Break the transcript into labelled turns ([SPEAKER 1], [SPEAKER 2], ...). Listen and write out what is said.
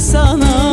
[SPEAKER 1] sana